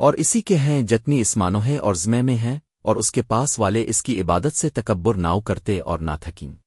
اور اسی کے ہیں جتنی اسمانو ہے اور زمے میں ہیں اور اس کے پاس والے اس کی عبادت سے تکبر ناؤ کرتے اور نہ تھکیں